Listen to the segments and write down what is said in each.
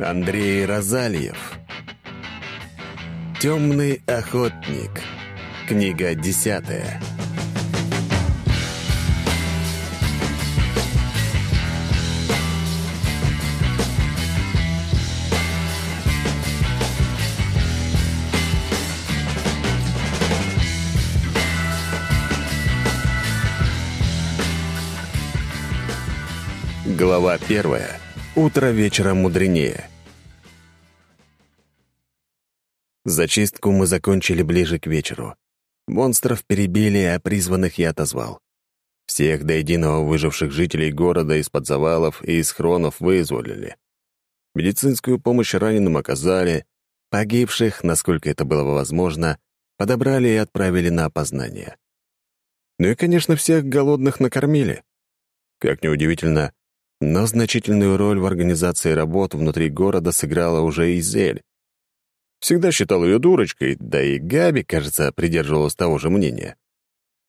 Андрей Розальев. Темный охотник. Книга десятая. Глава первая. Утро вечера мудренее. Зачистку мы закончили ближе к вечеру. Монстров перебили, а призванных я отозвал. Всех до единого выживших жителей города из-под завалов и из хронов вызволили. Медицинскую помощь раненым оказали, погибших, насколько это было возможно, подобрали и отправили на опознание. Ну и, конечно, всех голодных накормили. Как неудивительно, но значительную роль в организации работ внутри города сыграла уже Изель. Всегда считал ее дурочкой, да и Габи, кажется, придерживалась того же мнения.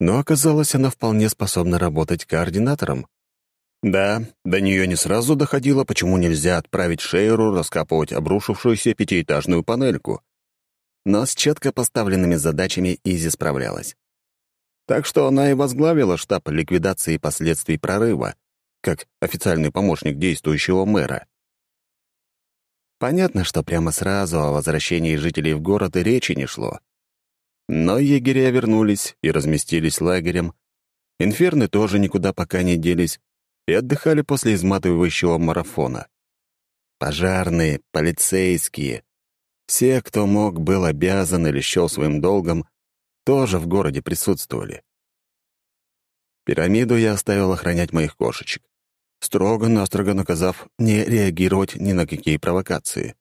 Но оказалось, она вполне способна работать координатором. Да, до нее не сразу доходило, почему нельзя отправить Шейру раскапывать обрушившуюся пятиэтажную панельку. Но с четко поставленными задачами Изи справлялась. Так что она и возглавила штаб ликвидации последствий прорыва, как официальный помощник действующего мэра. Понятно, что прямо сразу о возвращении жителей в город и речи не шло. Но егеря вернулись и разместились лагерем. Инферны тоже никуда пока не делись и отдыхали после изматывающего марафона. Пожарные, полицейские, все, кто мог, был обязан или счел своим долгом, тоже в городе присутствовали. Пирамиду я оставил охранять моих кошечек строго-настрого наказав не реагировать ни на какие провокации.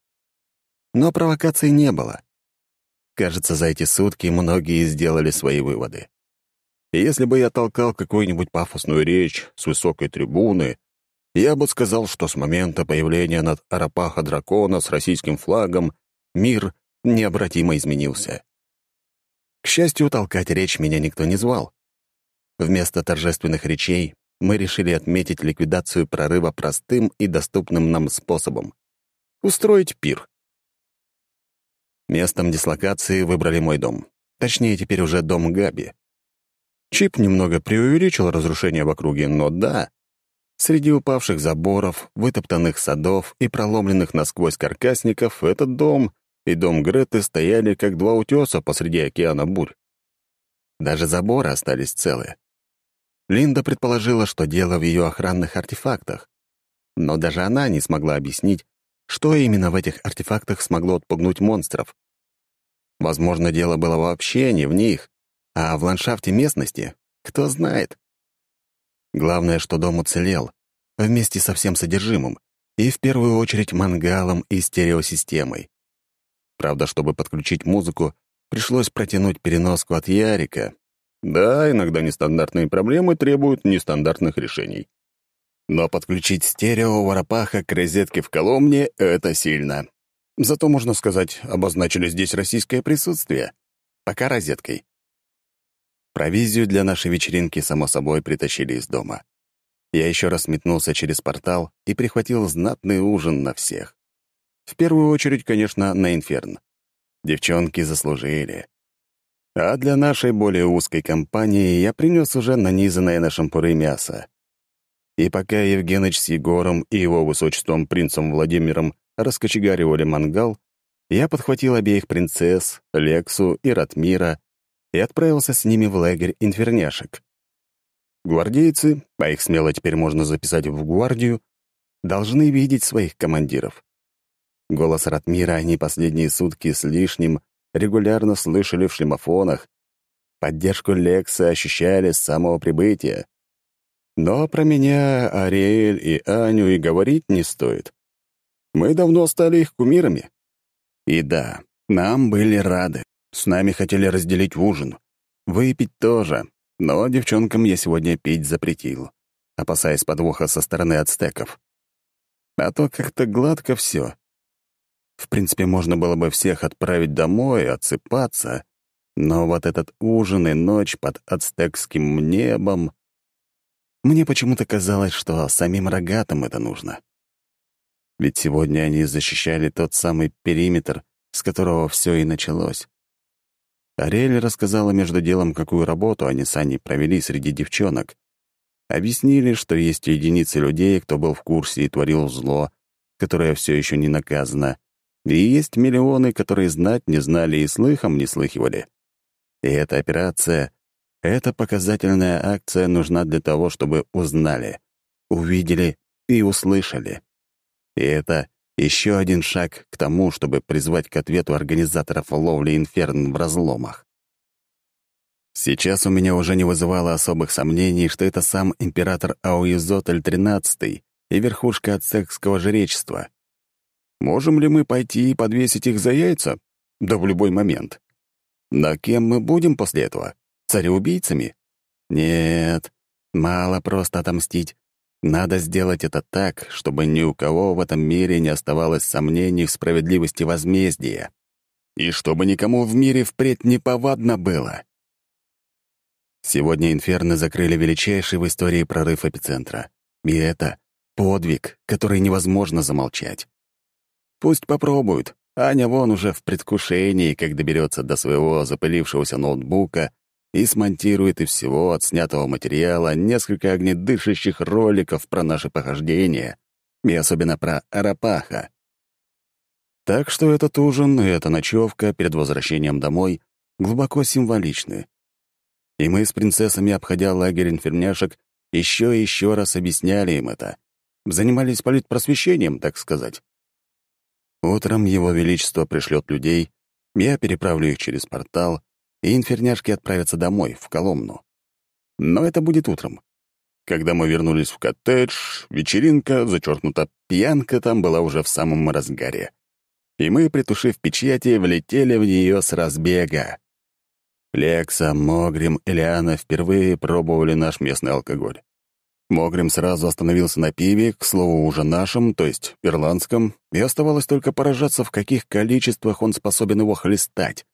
Но провокаций не было. Кажется, за эти сутки многие сделали свои выводы. И если бы я толкал какую-нибудь пафосную речь с высокой трибуны, я бы сказал, что с момента появления над Арапаха дракона с российским флагом мир необратимо изменился. К счастью, толкать речь меня никто не звал. Вместо торжественных речей мы решили отметить ликвидацию прорыва простым и доступным нам способом — устроить пир. Местом дислокации выбрали мой дом. Точнее, теперь уже дом Габи. Чип немного преувеличил разрушение в округе, но да, среди упавших заборов, вытоптанных садов и проломленных насквозь каркасников этот дом и дом Греты стояли как два утеса посреди океана бурь. Даже заборы остались целые. Линда предположила, что дело в ее охранных артефактах. Но даже она не смогла объяснить, что именно в этих артефактах смогло отпугнуть монстров. Возможно, дело было вообще не в них, а в ландшафте местности. Кто знает. Главное, что дом уцелел, вместе со всем содержимым, и в первую очередь мангалом и стереосистемой. Правда, чтобы подключить музыку, пришлось протянуть переноску от Ярика, да, иногда нестандартные проблемы требуют нестандартных решений. Но подключить стерео Воропаха к розетке в Коломне — это сильно. Зато, можно сказать, обозначили здесь российское присутствие. Пока розеткой. Провизию для нашей вечеринки, само собой, притащили из дома. Я еще раз метнулся через портал и прихватил знатный ужин на всех. В первую очередь, конечно, на Инферн. Девчонки заслужили. А для нашей более узкой компании я принес уже нанизанное на шампуры мясо. И пока Евгеныч с Егором и его высочеством принцем Владимиром раскочегаривали мангал, я подхватил обеих принцесс, Лексу и Ратмира и отправился с ними в лагерь инферняшек. Гвардейцы, а их смело теперь можно записать в гвардию, должны видеть своих командиров. Голос Ратмира они последние сутки с лишним регулярно слышали в шлемофонах. Поддержку Лекса ощущали с самого прибытия. Но про меня, Ариэль и Аню и говорить не стоит. Мы давно стали их кумирами. И да, нам были рады. С нами хотели разделить ужин. Выпить тоже. Но девчонкам я сегодня пить запретил, опасаясь подвоха со стороны ацтеков. А то как-то гладко все. В принципе, можно было бы всех отправить домой, отсыпаться, но вот этот ужин и ночь под ацтекским небом... Мне почему-то казалось, что самим рогатым это нужно. Ведь сегодня они защищали тот самый периметр, с которого все и началось. Ариэль рассказала между делом, какую работу они с Аней провели среди девчонок. Объяснили, что есть единицы людей, кто был в курсе и творил зло, которое все еще не наказано, и есть миллионы, которые знать не знали и слыхом не слыхивали. И эта операция, эта показательная акция нужна для того, чтобы узнали, увидели и услышали. И это еще один шаг к тому, чтобы призвать к ответу организаторов ловли инферн в разломах. Сейчас у меня уже не вызывало особых сомнений, что это сам император Ауизотель XIII и верхушка ацекского жречества. Можем ли мы пойти и подвесить их за яйца? Да в любой момент. Но кем мы будем после этого? Цареубийцами? Нет, мало просто отомстить. Надо сделать это так, чтобы ни у кого в этом мире не оставалось сомнений в справедливости возмездия. И чтобы никому в мире впредь неповадно было. Сегодня инферны закрыли величайший в истории прорыв эпицентра. И это подвиг, который невозможно замолчать. Пусть попробуют. Аня вон уже в предвкушении, как доберется до своего запылившегося ноутбука и смонтирует из всего отснятого материала несколько огнедышащих роликов про наши похождения, и особенно про Арапаха. Так что этот ужин и эта ночевка перед возвращением домой глубоко символичны. И мы с принцессами, обходя лагерь инферняшек, еще и еще раз объясняли им это. Занимались политпросвещением, так сказать. Утром Его Величество пришлет людей, я переправлю их через портал, и инферняшки отправятся домой, в Коломну. Но это будет утром. Когда мы вернулись в коттедж, вечеринка, зачеркнута пьянка, там была уже в самом разгаре. И мы, притушив печати, влетели в нее с разбега. Лекса, Могрим и Лиана впервые пробовали наш местный алкоголь. Могрим сразу остановился на пиве, к слову, уже нашем, то есть ирландском, и оставалось только поражаться, в каких количествах он способен его хлестать.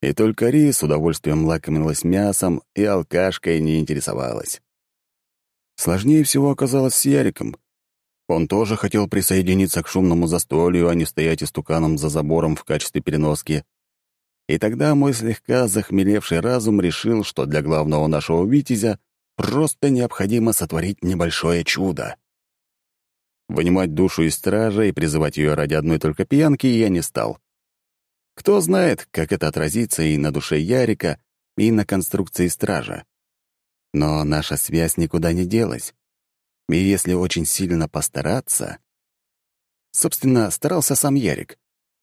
И только Ри с удовольствием лакомилась мясом и алкашкой не интересовалась. Сложнее всего оказалось с Яриком. Он тоже хотел присоединиться к шумному застолью, а не стоять истуканом за забором в качестве переноски. И тогда мой слегка захмелевший разум решил, что для главного нашего витязя просто необходимо сотворить небольшое чудо. Вынимать душу из стража и призывать ее ради одной только пьянки я не стал. Кто знает, как это отразится и на душе Ярика, и на конструкции стража. Но наша связь никуда не делась. И если очень сильно постараться... Собственно, старался сам Ярик.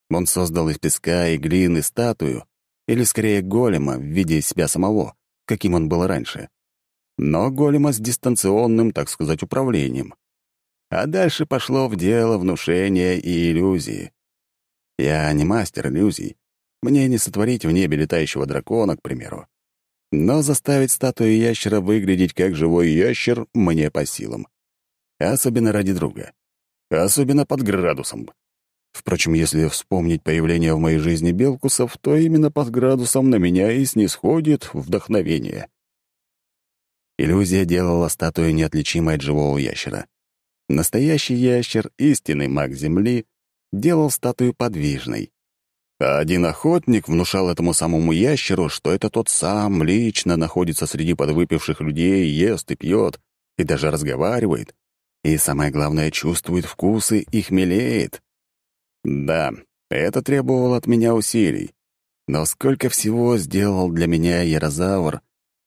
Он создал из песка и глины статую, или скорее голема в виде себя самого, каким он был раньше. Но голема с дистанционным, так сказать, управлением. А дальше пошло в дело внушения и иллюзии. Я не мастер иллюзий. Мне не сотворить в небе летающего дракона, к примеру. Но заставить статую ящера выглядеть как живой ящер мне по силам. Особенно ради друга. Особенно под градусом. Впрочем, если вспомнить появление в моей жизни Белкусов, то именно под градусом на меня и снисходит вдохновение. Иллюзия делала статую неотличимой от живого ящера. Настоящий ящер, истинный маг Земли, делал статую подвижной. А один охотник внушал этому самому ящеру, что это тот сам лично находится среди подвыпивших людей, ест и пьет, и даже разговаривает. И самое главное, чувствует вкусы и хмелеет. Да, это требовало от меня усилий. Но сколько всего сделал для меня Ярозавр,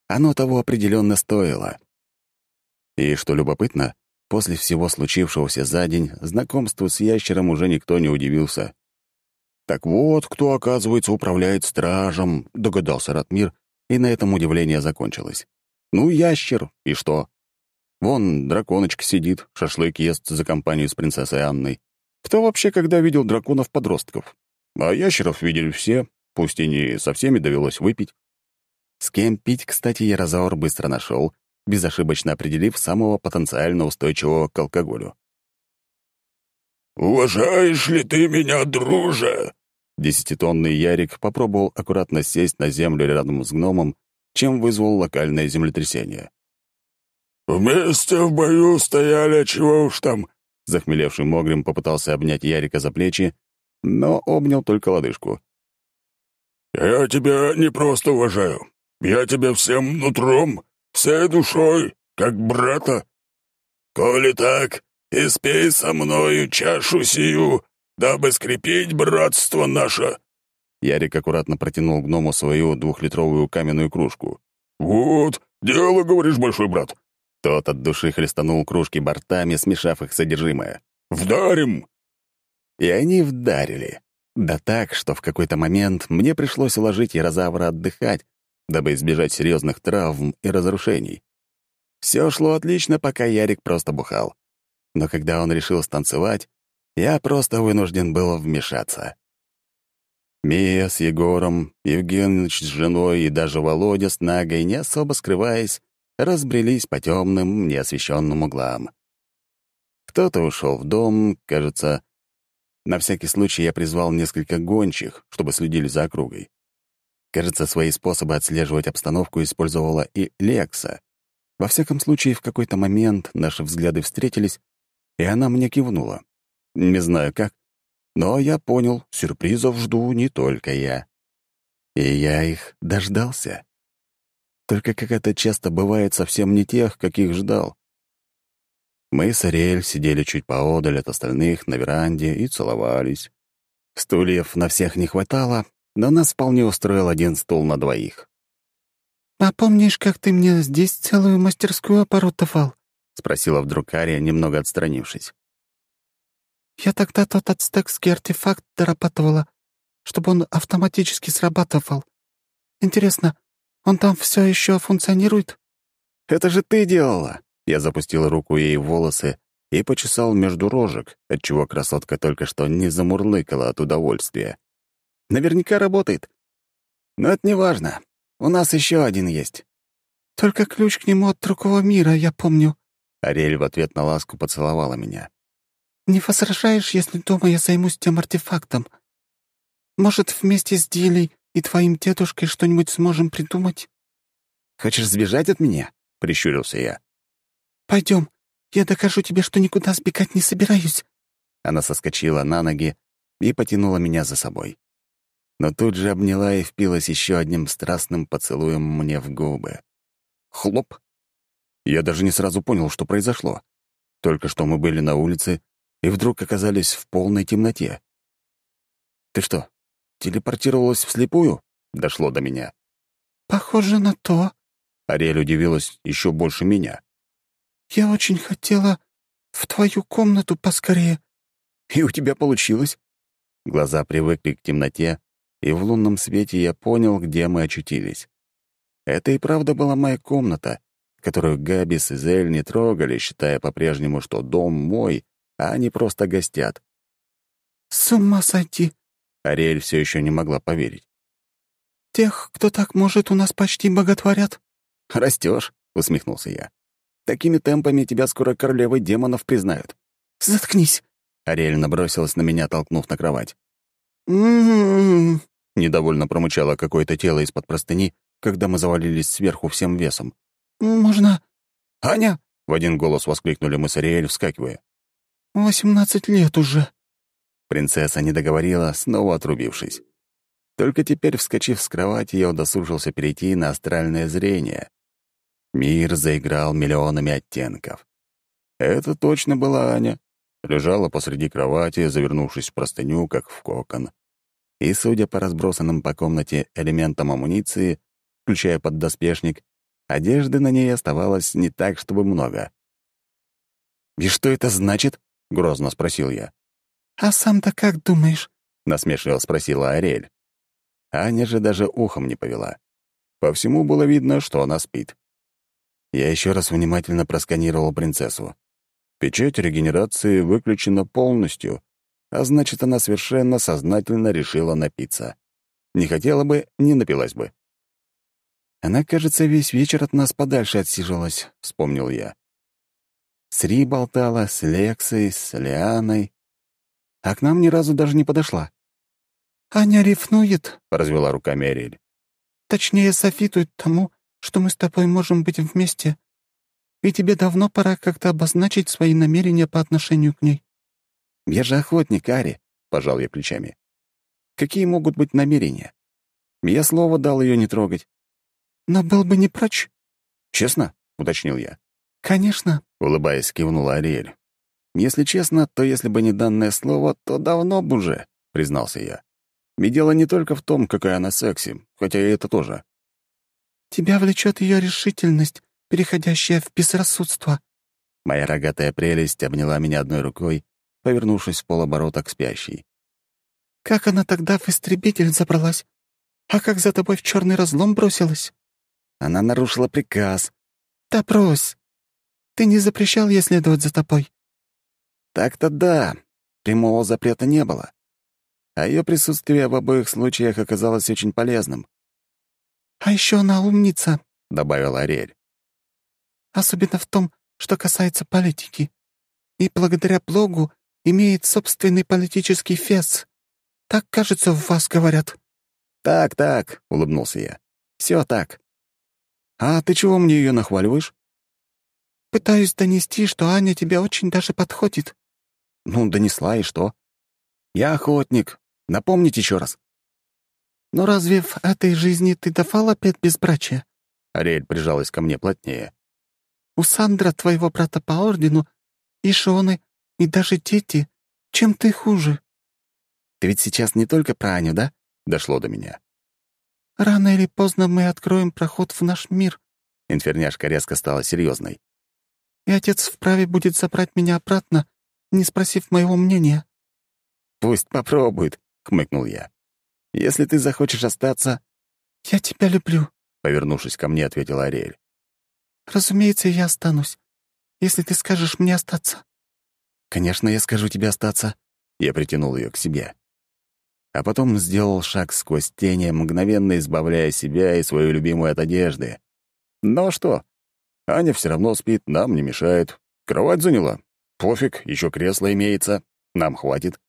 оно того определенно стоило. И что любопытно, После всего случившегося за день знакомству с ящером уже никто не удивился. «Так вот, кто, оказывается, управляет стражем», — догадался Ратмир, и на этом удивление закончилось. «Ну, ящер, и что? Вон драконочка сидит, шашлык ест за компанию с принцессой Анной. Кто вообще когда видел драконов-подростков? А ящеров видели все, пусть и не со всеми довелось выпить. С кем пить, кстати, Ярозаур быстро нашел безошибочно определив самого потенциально устойчивого к алкоголю. «Уважаешь ли ты меня, друже?» Десятитонный Ярик попробовал аккуратно сесть на землю рядом с гномом, чем вызвал локальное землетрясение. «Вместе в бою стояли, чего уж там, Захмелевший Могрим попытался обнять Ярика за плечи, но обнял только лодыжку. «Я тебя не просто уважаю. Я тебя всем нутром, всей душой, как брата. Коли так, испей со мною чашу сию, дабы скрепить братство наше». Ярик аккуратно протянул гному свою двухлитровую каменную кружку. «Вот, дело, говоришь, большой брат». Тот от души хлестанул кружки бортами, смешав их содержимое. «Вдарим!» И они вдарили. Да так, что в какой-то момент мне пришлось уложить Ярозавра отдыхать, дабы избежать серьезных травм и разрушений. Все шло отлично, пока Ярик просто бухал. Но когда он решил станцевать, я просто вынужден был вмешаться. Мия с Егором, Евгеныч с женой и даже Володя с Нагой, не особо скрываясь, разбрелись по темным, неосвещенным углам. Кто-то ушел в дом, кажется, на всякий случай я призвал несколько гончих, чтобы следили за округой. Кажется, свои способы отслеживать обстановку использовала и Лекса. Во всяком случае, в какой-то момент наши взгляды встретились, и она мне кивнула. Не знаю как, но я понял, сюрпризов жду не только я. И я их дождался. Только как это часто бывает совсем не тех, каких ждал. Мы с Ариэль сидели чуть поодаль от остальных на веранде и целовались. Стульев на всех не хватало, но нас вполне устроил один стул на двоих. «А помнишь, как ты мне здесь целую мастерскую оборудовал?» — спросила вдруг Ария, немного отстранившись. «Я тогда тот ацтекский артефакт дорабатывала, чтобы он автоматически срабатывал. Интересно, он там все еще функционирует?» «Это же ты делала!» Я запустил руку ей в волосы и почесал между рожек, отчего красотка только что не замурлыкала от удовольствия. Наверняка работает. Но это не важно. У нас еще один есть. Только ключ к нему от другого мира, я помню. Ариэль в ответ на ласку поцеловала меня. «Не возражаешь, если дома я займусь тем артефактом? Может, вместе с Дилей и твоим дедушкой что-нибудь сможем придумать?» «Хочешь сбежать от меня?» — прищурился я. Пойдем, я докажу тебе, что никуда сбегать не собираюсь». Она соскочила на ноги и потянула меня за собой. Но тут же обняла и впилась еще одним страстным поцелуем мне в губы. Хлоп! Я даже не сразу понял, что произошло. Только что мы были на улице и вдруг оказались в полной темноте. «Ты что, телепортировалась вслепую?» — дошло до меня. «Похоже на то». Ариэль удивилась еще больше меня. «Я очень хотела в твою комнату поскорее». «И у тебя получилось?» Глаза привыкли к темноте, и в лунном свете я понял, где мы очутились. Это и правда была моя комната, которую Габи с Изель не трогали, считая по-прежнему, что дом мой, а они просто гостят. «С ума сойти!» Ариэль все еще не могла поверить. «Тех, кто так может, у нас почти боготворят». Растешь, усмехнулся я. Такими темпами тебя скоро королевой демонов признают». «Заткнись!» — Ариэль набросилась на меня, толкнув на кровать. Недовольно промычало какое-то тело из-под простыни, когда мы завалились сверху всем весом. «Можно...» «Аня!» — в один голос воскликнули мы с Ариэль, вскакивая. «Восемнадцать лет уже». Принцесса не договорила, снова отрубившись. Только теперь, вскочив с кровати, я удосужился перейти на астральное зрение. Мир заиграл миллионами оттенков. Это точно была Аня. Лежала посреди кровати, завернувшись в простыню, как в кокон. И, судя по разбросанным по комнате элементам амуниции, включая поддоспешник, одежды на ней оставалось не так, чтобы много. «И что это значит?» — грозно спросил я. «А сам-то как думаешь?» — насмешливо спросила Ариэль. Аня же даже ухом не повела. По всему было видно, что она спит. Я еще раз внимательно просканировал принцессу. Печать регенерации выключена полностью, а значит, она совершенно сознательно решила напиться. Не хотела бы, не напилась бы. Она, кажется, весь вечер от нас подальше отсиживалась, — вспомнил я. С Ри болтала, с Лексой, с Лианой, а к нам ни разу даже не подошла. «Аня рифнует», — развела руками Ариэль. «Точнее, софитует тому, что мы с тобой можем быть вместе. И тебе давно пора как-то обозначить свои намерения по отношению к ней». «Я же охотник, Ари», — пожал я плечами. «Какие могут быть намерения? Я слово дал ее не трогать». «Но был бы не прочь». «Честно?» — уточнил я. «Конечно», — улыбаясь, кивнула Ариэль. «Если честно, то если бы не данное слово, то давно бы уже», — признался я. И дело не только в том, какая она секси, хотя и это тоже. «Тебя влечет ее решительность, переходящая в безрассудство». Моя рогатая прелесть обняла меня одной рукой, повернувшись в полоборота к спящей. «Как она тогда в истребитель забралась? А как за тобой в черный разлом бросилась?» Она нарушила приказ. «Да брось! Ты не запрещал ей следовать за тобой?» «Так-то да. Прямого запрета не было. А ее присутствие в обоих случаях оказалось очень полезным». «А еще она умница», — добавила Ариэль. «Особенно в том, что касается политики. И благодаря блогу имеет собственный политический фес. Так, кажется, в вас говорят». «Так, так», — улыбнулся я. Все так. А ты чего мне ее нахваливаешь?» «Пытаюсь донести, что Аня тебе очень даже подходит». «Ну, донесла, и что?» «Я охотник. Напомните еще раз». «Но разве в этой жизни ты давал опять безбрачие?» Ариэль прижалась ко мне плотнее. «У Сандра, твоего брата по ордену, и Шоны, и даже дети. Чем ты хуже?» «Ты ведь сейчас не только про Аню, да?» — дошло до меня. «Рано или поздно мы откроем проход в наш мир». Инферняшка резко стала серьезной. «И отец вправе будет забрать меня обратно, не спросив моего мнения». «Пусть попробует», — хмыкнул я. «Если ты захочешь остаться...» «Я тебя люблю», — повернувшись ко мне, ответила Ариэль. «Разумеется, я останусь, если ты скажешь мне остаться». «Конечно, я скажу тебе остаться». Я притянул ее к себе а потом сделал шаг сквозь тени, мгновенно избавляя себя и свою любимую от одежды. Ну что, Аня все равно спит, нам не мешает. Кровать заняла. Пофиг, еще кресло имеется. Нам хватит.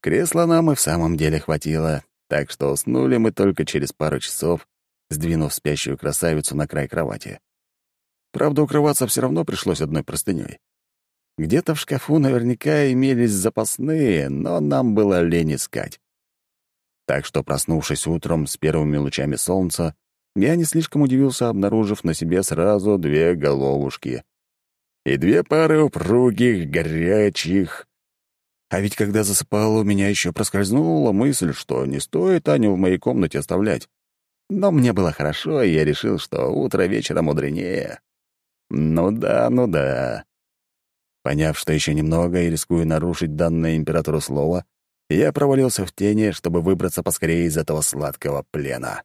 Кресла нам и в самом деле хватило, так что уснули мы только через пару часов, сдвинув спящую красавицу на край кровати. Правда, укрываться все равно пришлось одной простыней. Где-то в шкафу наверняка имелись запасные, но нам было лень искать. Так что, проснувшись утром с первыми лучами солнца, я не слишком удивился, обнаружив на себе сразу две головушки. И две пары упругих, горячих. А ведь когда засыпал, у меня еще проскользнула мысль, что не стоит Аню в моей комнате оставлять. Но мне было хорошо, и я решил, что утро вечера мудренее. Ну да, ну да. Поняв, что еще немного и рискую нарушить данное императору слово, я провалился в тени, чтобы выбраться поскорее из этого сладкого плена.